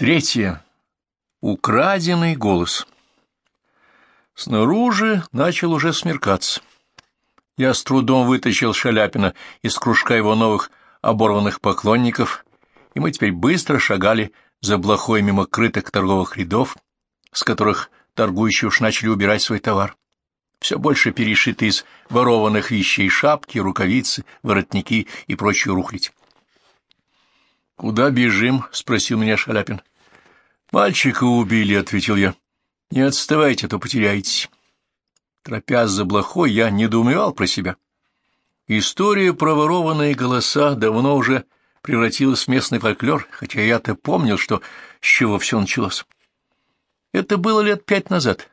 Третье. Украденный голос. Снаружи начал уже смеркаться. Я с трудом вытащил Шаляпина из кружка его новых оборванных поклонников, и мы теперь быстро шагали за блохой мимо крытых торговых рядов, с которых торгующие уж начали убирать свой товар. Все больше перешиты из ворованных вещей шапки, рукавицы, воротники и прочую рухлядь. — Куда бежим? — спросил меня Шаляпин. — Мальчика убили, — ответил я. — Не отставайте, а то потеряетесь. Тропясь за блохой, я недоумевал про себя. История про ворованные голоса давно уже превратилась в местный фольклор, хотя я-то помнил, что с чего все началось. Это было лет пять назад.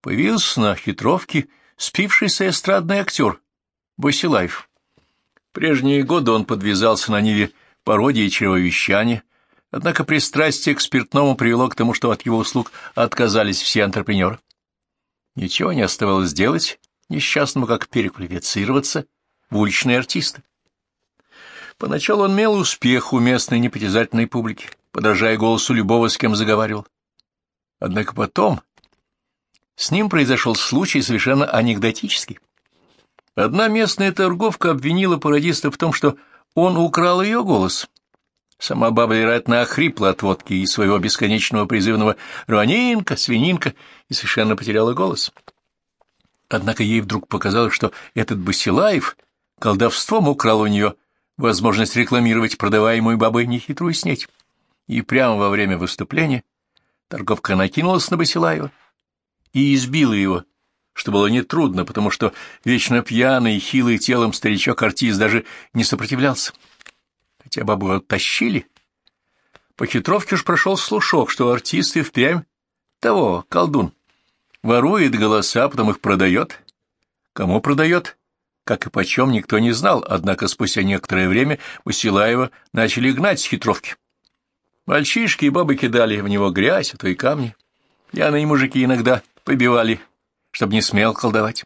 Появился на хитровке спившийся эстрадный актер Басилаев. Прежние годы он подвязался на ниве пародии чревовещания, Однако пристрастие к спиртному привело к тому, что от его услуг отказались все антрепренеры. Ничего не оставалось делать несчастному, как переквалифицироваться в уличные артисты. Поначалу он имел успех у местной непритязательной публики, подражая голосу любого, с кем заговаривал. Однако потом с ним произошел случай совершенно анекдотический. Одна местная торговка обвинила пародиста в том, что он украл ее голос — Сама баба, вероятно, охрипла от водки и своего бесконечного призывного «Ранинка, свининка» и совершенно потеряла голос. Однако ей вдруг показалось, что этот Басилаев колдовством украл у нее возможность рекламировать продаваемую бабой нехитрую снеть. И прямо во время выступления торговка накинулась на Басилаева и избила его, что было нетрудно, потому что вечно пьяный, хилый телом старичок-артист даже не сопротивлялся хотя бабу оттащили. По хитровке уж прошел слушок, что артисты впрямь того, колдун, ворует голоса, а потом их продает. Кому продает? Как и почем, никто не знал, однако спустя некоторое время Усилаева начали гнать с хитровки. Мальчишки и бабы кидали в него грязь, а то и камни. Пьяные мужики иногда побивали, чтобы не смел колдовать.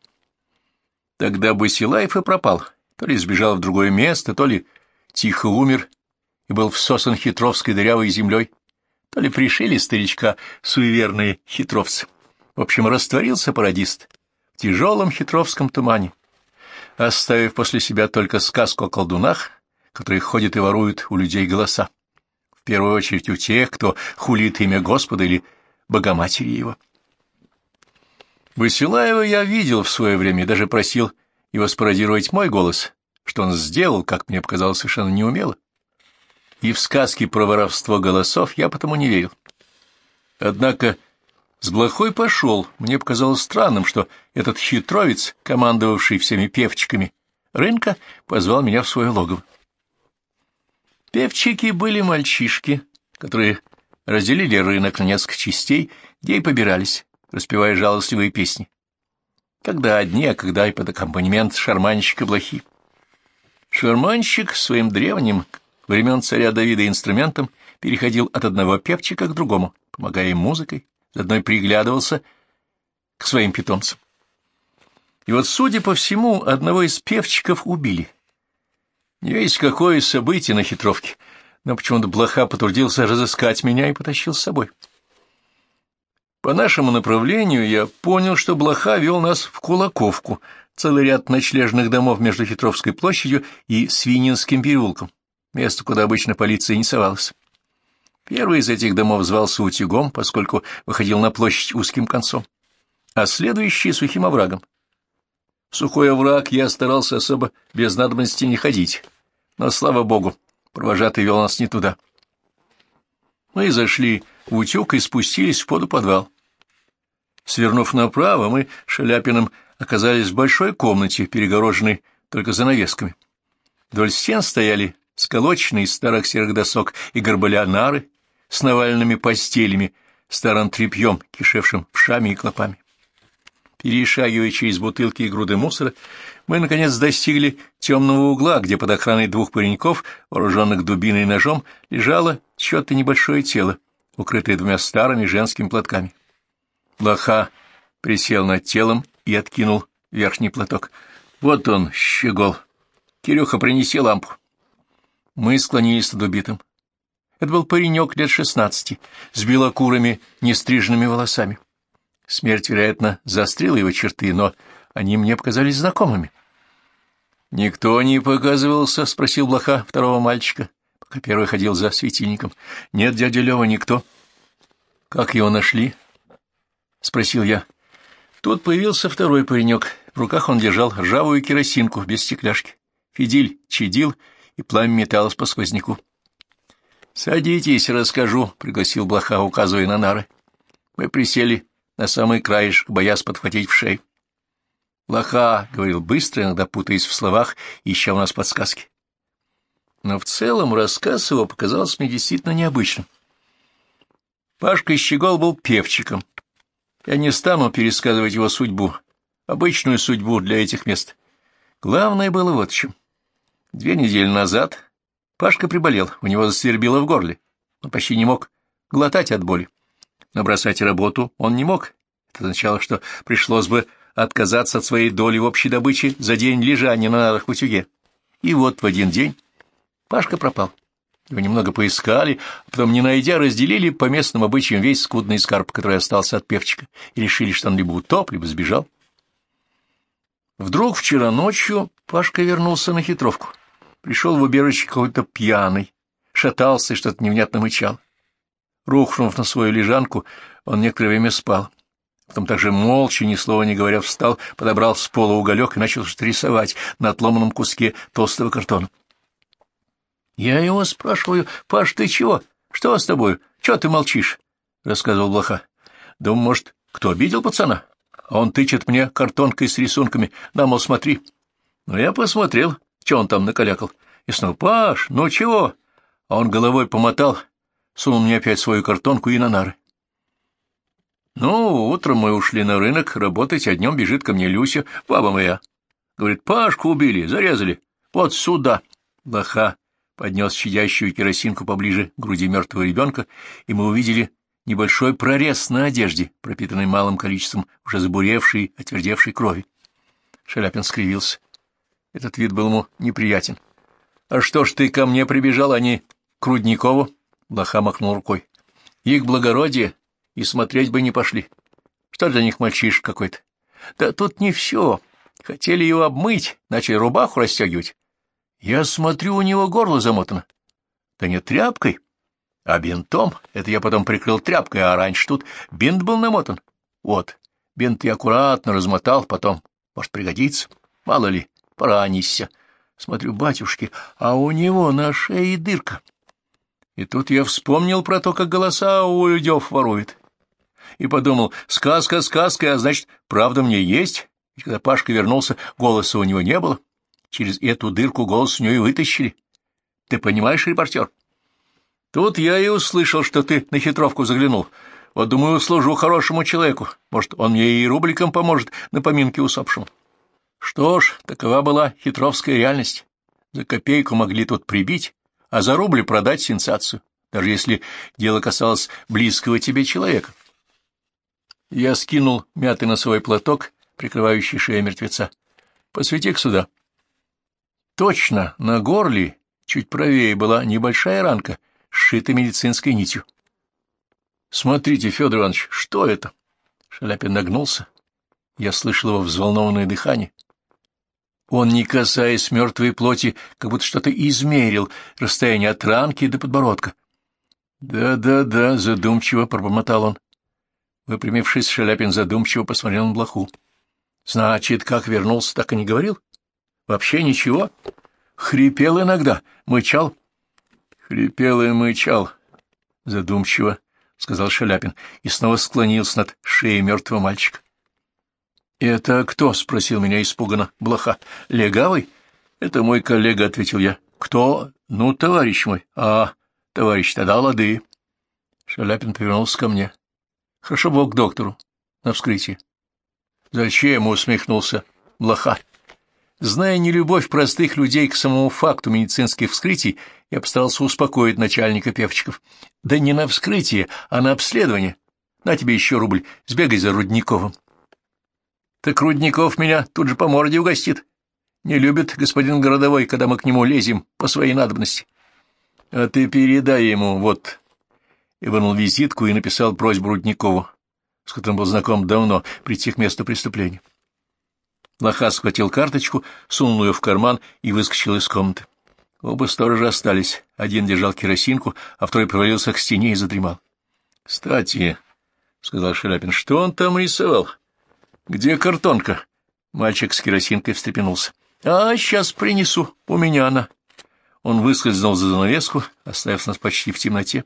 Тогда Басилаев и пропал, то ли сбежал в другое место, то ли тихо умер и был всосан хитровской дырявой землей, то ли пришили старичка суеверные хитровцы. В общем, растворился пародист в тяжелом хитровском тумане, оставив после себя только сказку о колдунах, которые ходят и воруют у людей голоса. В первую очередь у тех, кто хулит имя Господа или Богоматери его. Василаева я видел в свое время и даже просил его спародировать мой голос, что он сделал, как мне показалось, совершенно неумело. И в сказки про воровство голосов я потому не верил. Однако с блохой пошел. Мне показалось странным, что этот хитровец, командовавший всеми певчиками рынка, позвал меня в свое логово. Певчики были мальчишки, которые разделили рынок на несколько частей, где и побирались, распевая жалостливые песни. Когда одни, а когда и под аккомпанемент шарманщика блохи. Шарманщик своим древним, времен царя Давида инструментом, переходил от одного певчика к другому, помогая им музыкой, заодно приглядывался к своим питомцам. И вот, судя по всему, одного из певчиков убили. Не весь какое событие на хитровке, но почему-то Блоха потрудился разыскать меня и потащил с собой. По нашему направлению я понял, что Блоха вел нас в Кулаковку — целый ряд ночлежных домов между Хитровской площадью и Свининским переулком, место, куда обычно полиция не совалась. Первый из этих домов звался Утюгом, поскольку выходил на площадь узким концом, а следующий — Сухим оврагом. В Сухой овраг я старался особо без надобности не ходить, но, слава богу, провожатый вел нас не туда. Мы зашли в утюг и спустились в подвал. Свернув направо, мы Шаляпиным оказались в большой комнате, перегороженной только занавесками. Вдоль стен стояли сколоченные из старых серых досок и горбыля нары с навальными постелями, старым тряпьем, кишевшим вшами и клопами. Перешагивая через бутылки и груды мусора, мы, наконец, достигли темного угла, где под охраной двух пареньков, вооруженных дубиной и ножом, лежало чье-то небольшое тело, укрытое двумя старыми женскими платками. Лоха присел над телом и откинул верхний платок. Вот он, щегол. Кирюха, принеси лампу. Мы склонились над убитым. Это был паренек лет шестнадцати, с белокурыми, нестриженными волосами. Смерть, вероятно, заострила его черты, но они мне показались знакомыми. — Никто не показывался? — спросил блоха второго мальчика, пока первый ходил за светильником. — Нет, дядя Лева, никто. — Как его нашли? — спросил я. Тут появился второй паренек. В руках он держал ржавую керосинку без стекляшки. Фидиль чадил, и пламя металось по сквозняку. — Садитесь, расскажу, — пригласил блоха, указывая на нары. Мы присели на самый краешек, боясь подхватить в шею. Лоха говорил быстро, иногда путаясь в словах, ища у нас подсказки. Но в целом рассказ его показался мне действительно необычным. Пашка Щегол был певчиком. Я не стану пересказывать его судьбу, обычную судьбу для этих мест. Главное было вот в чем. Две недели назад Пашка приболел, у него засвербило в горле. Он почти не мог глотать от боли но бросать работу он не мог. Это означало, что пришлось бы отказаться от своей доли в общей добыче за день лежания на нарах в утюге. И вот в один день Пашка пропал. Его немного поискали, а потом, не найдя, разделили по местным обычаям весь скудный скарб, который остался от певчика, и решили, что он либо утоп, либо сбежал. Вдруг вчера ночью Пашка вернулся на хитровку. Пришел в убежище какой-то пьяный, шатался и что-то невнятно мычал. Рухнув на свою лежанку, он некоторое время спал. Потом также молча, ни слова не говоря, встал, подобрал с пола уголек и начал что рисовать на отломанном куске толстого картона. Я его спрашиваю, «Паш, ты чего? Что с тобой? Чего ты молчишь?» — рассказывал Блоха. «Думаю, может, кто обидел пацана? А он тычет мне картонкой с рисунками. На, мол, смотри». Ну, я посмотрел, что он там накалякал. И снова, «Паш, ну чего?» А он головой помотал сунул мне опять свою картонку и на нары. Ну, утром мы ушли на рынок работать, а днем бежит ко мне Люся, баба моя. Говорит, Пашку убили, зарезали. Вот сюда. Лоха поднес щадящую керосинку поближе к груди мертвого ребенка, и мы увидели небольшой прорез на одежде, пропитанный малым количеством уже забуревшей, отвердевшей крови. Шаляпин скривился. Этот вид был ему неприятен. — А что ж ты ко мне прибежал, а не к Рудникову? Блоха махнул рукой. Их благородие и смотреть бы не пошли. Что для них мальчиш какой-то? Да тут не все. Хотели его обмыть, начали рубаху расстегивать. Я смотрю, у него горло замотано. Да не тряпкой, а бинтом. Это я потом прикрыл тряпкой, а раньше тут бинт был намотан. Вот, бинт я аккуратно размотал, потом, может, пригодится. Мало ли, поранишься. Смотрю, батюшки, а у него на шее дырка. И тут я вспомнил про то, как голоса у людев ворует. И подумал, сказка сказка, а значит, правда мне есть. Ведь когда Пашка вернулся, голоса у него не было. Через эту дырку голос у и вытащили. Ты понимаешь, репортер? Тут я и услышал, что ты на хитровку заглянул. Вот, думаю, служу хорошему человеку. Может, он мне и рубликом поможет на поминке усопшему. Что ж, такова была хитровская реальность. За копейку могли тут прибить, а за рубль продать сенсацию, даже если дело касалось близкого тебе человека. Я скинул мятый носовой платок, прикрывающий шею мертвеца. Посвети-ка сюда. Точно, на горле, чуть правее, была небольшая ранка, сшита медицинской нитью. Смотрите, Федор Иванович, что это? Шаляпин нагнулся. Я слышал его взволнованное дыхание. Он, не касаясь мертвой плоти, как будто что-то измерил, расстояние от ранки до подбородка. «Да-да-да», — задумчиво пробормотал он. Выпрямившись, Шаляпин задумчиво посмотрел на блоху. «Значит, как вернулся, так и не говорил? Вообще ничего? Хрипел иногда, мычал?» «Хрипел и мычал», — задумчиво, — сказал Шаляпин и снова склонился над шеей мертвого мальчика. «Это кто?» — спросил меня испуганно Блоха. «Легавый?» «Это мой коллега», — ответил я. «Кто?» «Ну, товарищ мой». «А, товарищ, тогда лады». Шаляпин повернулся ко мне. «Хорошо бы к доктору. На вскрытие». «Зачем?» — усмехнулся Блоха. Зная нелюбовь простых людей к самому факту медицинских вскрытий, я постарался успокоить начальника певчиков. Да не на вскрытие, а на обследование. На тебе еще рубль, сбегай за Рудниковым. Так Рудников меня тут же по морде угостит. Не любит господин городовой, когда мы к нему лезем по своей надобности. — А ты передай ему, вот. И вынул визитку и написал просьбу Рудникову, с которым был знаком давно, прийти к месту преступления. Лоха схватил карточку, сунул ее в карман и выскочил из комнаты. Оба сторожа остались. Один держал керосинку, а второй провалился к стене и задремал. — Кстати, — сказал Шаляпин, — что он там рисовал? — Где картонка? Мальчик с керосинкой встрепенулся. — А, сейчас принесу. У меня она. Он выскользнул за занавеску, оставив нас почти в темноте.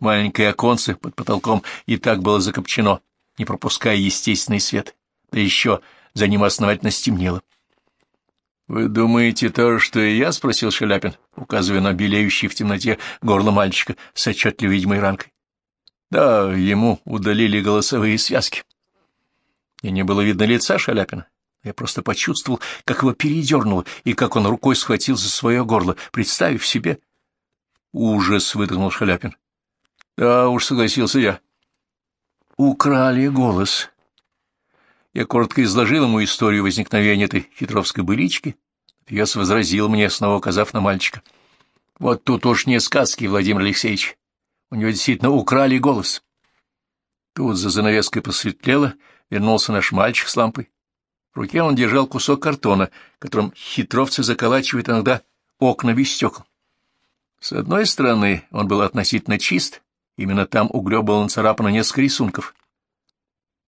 Маленькое оконце под потолком и так было закопчено, не пропуская естественный свет. Да еще за ним основательно стемнело. — Вы думаете то что и я? — спросил Шаляпин, указывая на белеющий в темноте горло мальчика с отчетливо видимой ранкой. — Да, ему удалили голосовые связки. И не было видно лица Шаляпина. Я просто почувствовал, как его передернуло, и как он рукой схватил за свое горло, представив себе... Ужас выдохнул Шаляпин. Да уж, согласился я. Украли голос. Я коротко изложил ему историю возникновения этой хитровской былички. Пьес возразил мне, снова указав на мальчика. Вот тут уж не сказки, Владимир Алексеевич. У него действительно украли голос. Тут за занавеской посветлело, вернулся наш мальчик с лампой. В руке он держал кусок картона, которым хитровцы заколачивают иногда окна без стекол. С одной стороны, он был относительно чист, именно там углем было нацарапано несколько рисунков.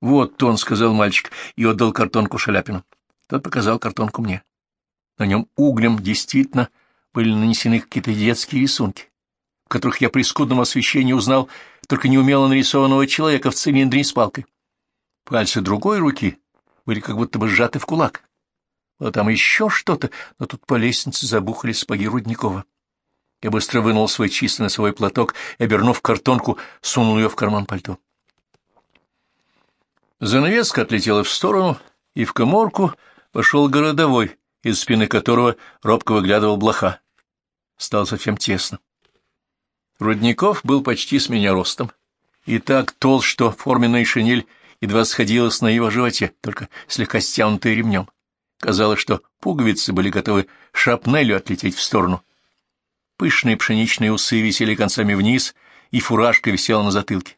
«Вот он», — сказал мальчик, и отдал картонку Шаляпину. Тот показал картонку мне. На нем углем действительно были нанесены какие-то детские рисунки, в которых я при скудном освещении узнал только неумело нарисованного человека в цилиндре с палкой. Пальцы другой руки были как будто бы сжаты в кулак. Было там еще что-то, но тут по лестнице забухали сапоги Рудникова. Я быстро вынул свой чистый носовой платок и, обернув картонку, сунул ее в карман пальто. Занавеска отлетела в сторону, и в коморку вошел городовой, из спины которого робко выглядывал блоха. Стало совсем тесно. Рудников был почти с меня ростом, и так толст, что форменная шинель едва сходилась на его животе, только слегка стянутая ремнем. Казалось, что пуговицы были готовы шапнелью отлететь в сторону. Пышные пшеничные усы висели концами вниз, и фуражка висела на затылке. —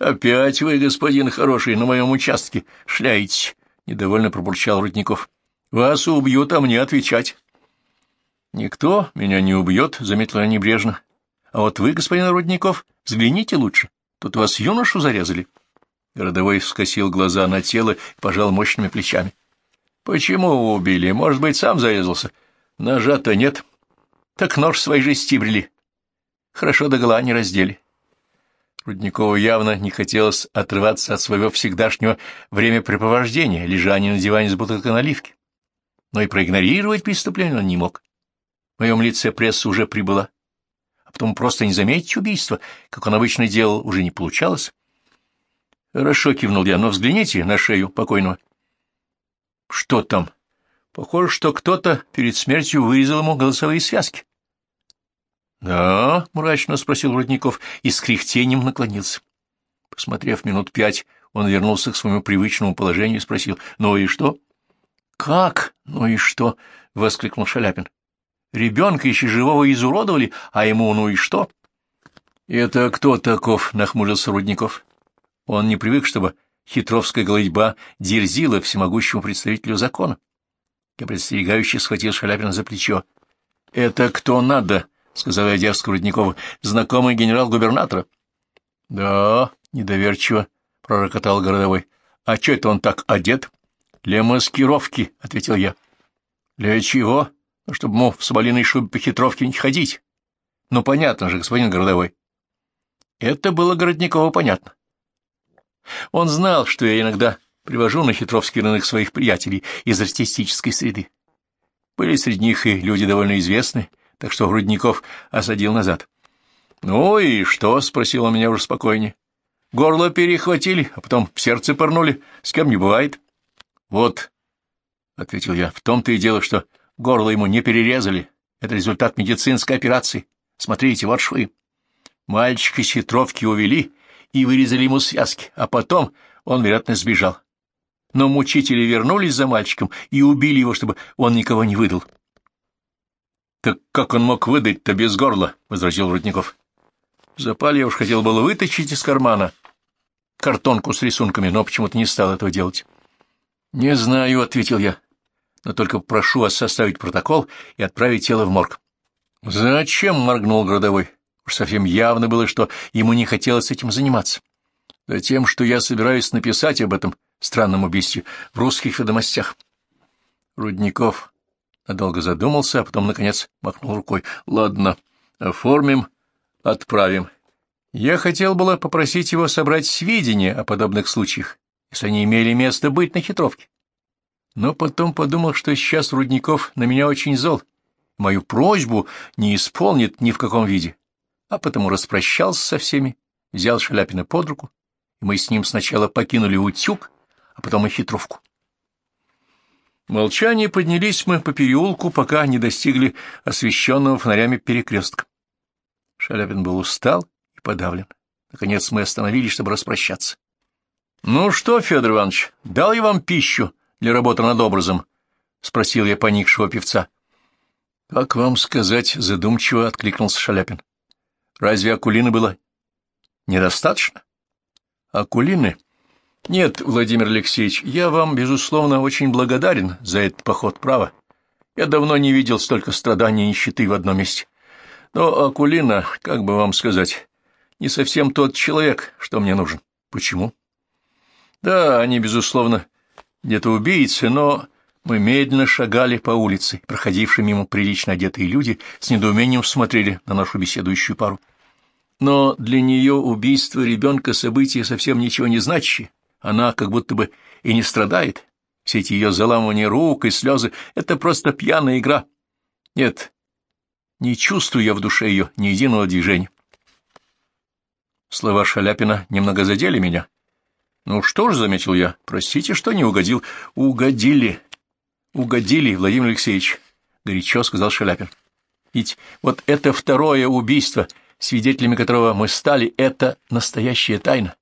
Опять вы, господин хороший, на моем участке шляетесь, — недовольно пробурчал Рудников. — Вас убьют, а мне отвечать. — Никто меня не убьет, — заметила небрежно. — А вот вы, господин Рудников, взгляните лучше. Тут вас юношу зарезали. — Городовой скосил глаза на тело и пожал мощными плечами. — Почему убили? Может быть, сам зарезался? Ножа-то нет. Так нож свой же стибрили. Хорошо догола не раздели. Рудникову явно не хотелось отрываться от своего всегдашнего времяпрепровождения, лежания на диване с бутылкой наливки. Но и проигнорировать преступление он не мог. В моем лице пресса уже прибыла. А потом просто не заметить убийство, как он обычно делал, уже не получалось. — Хорошо, — кивнул я, — но взгляните на шею покойного. — Что там? Похоже, что кто-то перед смертью вырезал ему голосовые связки. — Да, — мрачно спросил Рудников и с кряхтением наклонился. Посмотрев минут пять, он вернулся к своему привычному положению и спросил, — Ну и что? — Как? Ну и что? — воскликнул Шаляпин. — Ребенка еще живого изуродовали, а ему ну и что? — Это кто таков? — нахмурился Рудников. Он не привык, чтобы хитровская голодьба дерзила всемогущему представителю закона. Я предстерегающе схватил Шаляпина за плечо. — Это кто надо? — сказал я дерзко Рудникову. — Знакомый генерал-губернатора. — Да, недоверчиво, — пророкотал городовой. — А что это он так одет? — Для маскировки, — ответил я. — Для чего? Чтобы, мол, в соболиной шубе по хитровке не ходить. Ну, понятно же, господин городовой. Это было Городникову понятно. Он знал, что я иногда привожу на хитровский рынок своих приятелей из артистической среды. Были среди них и люди довольно известные, так что Грудников осадил назад. — Ну и что? — спросил он меня уже спокойнее. — Горло перехватили, а потом в сердце порнули. С кем не бывает. — Вот, — ответил я, — в том-то и дело, что горло ему не перерезали. Это результат медицинской операции. Смотрите, вот швы. Мальчика из хитровки увели, и вырезали ему связки, а потом он, вероятно, сбежал. Но мучители вернулись за мальчиком и убили его, чтобы он никого не выдал. — Так как он мог выдать-то без горла? — возразил Рудников. — В запале я уж хотел было вытащить из кармана картонку с рисунками, но почему-то не стал этого делать. — Не знаю, — ответил я, — но только прошу вас составить протокол и отправить тело в морг. — Зачем? — моргнул городовой. Уж совсем явно было, что ему не хотелось этим заниматься. — Затем, что я собираюсь написать об этом странном убийстве в русских ведомостях. Рудников надолго задумался, а потом, наконец, махнул рукой. — Ладно, оформим, отправим. Я хотел было попросить его собрать сведения о подобных случаях, если они имели место быть на хитровке. Но потом подумал, что сейчас Рудников на меня очень зол, мою просьбу не исполнит ни в каком виде, а потому распрощался со всеми, взял Шаляпина под руку, и мы с ним сначала покинули утюг, а потом и хитровку. Молчание поднялись мы по переулку, пока не достигли освещенного фонарями перекрестка. Шаляпин был устал и подавлен. Наконец мы остановились, чтобы распрощаться. — Ну что, Федор Иванович, дал я вам пищу для работы над образом? — спросил я поникшего певца. — Как вам сказать, — задумчиво откликнулся Шаляпин. — Разве Акулины было недостаточно? — Акулины? — Нет, Владимир Алексеевич, я вам, безусловно, очень благодарен за этот поход, право. Я давно не видел столько страданий и нищеты в одном месте. Но Акулина, как бы вам сказать, не совсем тот человек, что мне нужен. Почему? Да, они, безусловно, где-то убийцы, но мы медленно шагали по улице, проходившие мимо прилично одетые люди с недоумением смотрели на нашу беседующую пару. Но для нее убийство ребенка событие совсем ничего не значащее. Она как будто бы и не страдает. Все эти ее заламывания рук и слезы — это просто пьяная игра. Нет, не чувствую я в душе ее ни единого движения. Слова Шаляпина немного задели меня. Ну что ж, — заметил я, — простите, что не угодил. Угодили. Угодили, Владимир Алексеевич, — горячо сказал Шаляпин. Ведь вот это второе убийство, свидетелями которого мы стали, — это настоящая тайна.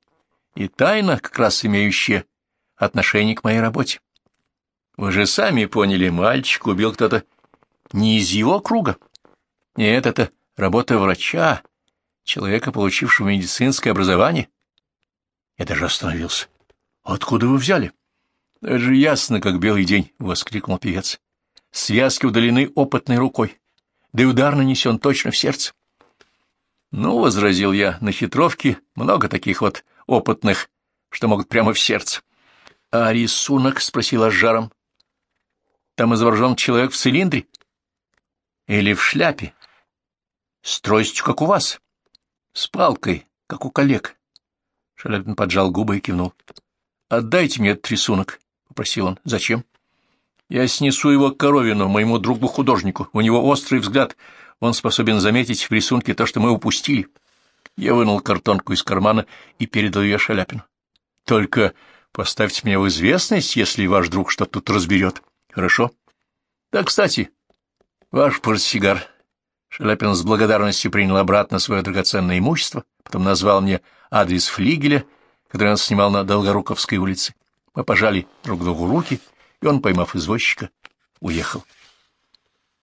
И тайна, как раз имеющая отношение к моей работе. Вы же сами поняли, мальчик убил кто-то не из его круга. Нет, это работа врача, человека, получившего медицинское образование. Я даже остановился. Откуда вы взяли? — Это же ясно, как белый день, — воскликнул певец. Связки удалены опытной рукой, да и удар нанесен точно в сердце. — Ну, — возразил я, — на хитровке много таких вот опытных, что могут прямо в сердце. — А рисунок? — спросила с жаром. — Там изображен человек в цилиндре? — Или в шляпе? — С тростью, как у вас? С палкой, как у коллег. Шаляпин поджал губы и кивнул. — Отдайте мне этот рисунок, — попросил он. — Зачем? — Я снесу его к Коровину, моему другу-художнику. У него острый взгляд. Он способен заметить в рисунке то, что мы упустили. Я вынул картонку из кармана и передал ее Шаляпину. — Только поставьте меня в известность, если ваш друг что-то тут разберет. — Хорошо. — Да, кстати, ваш портсигар Шаляпин с благодарностью принял обратно свое драгоценное имущество, потом назвал мне адрес флигеля, который он снимал на Долгоруковской улице. Мы пожали друг другу руки, и он, поймав извозчика, уехал.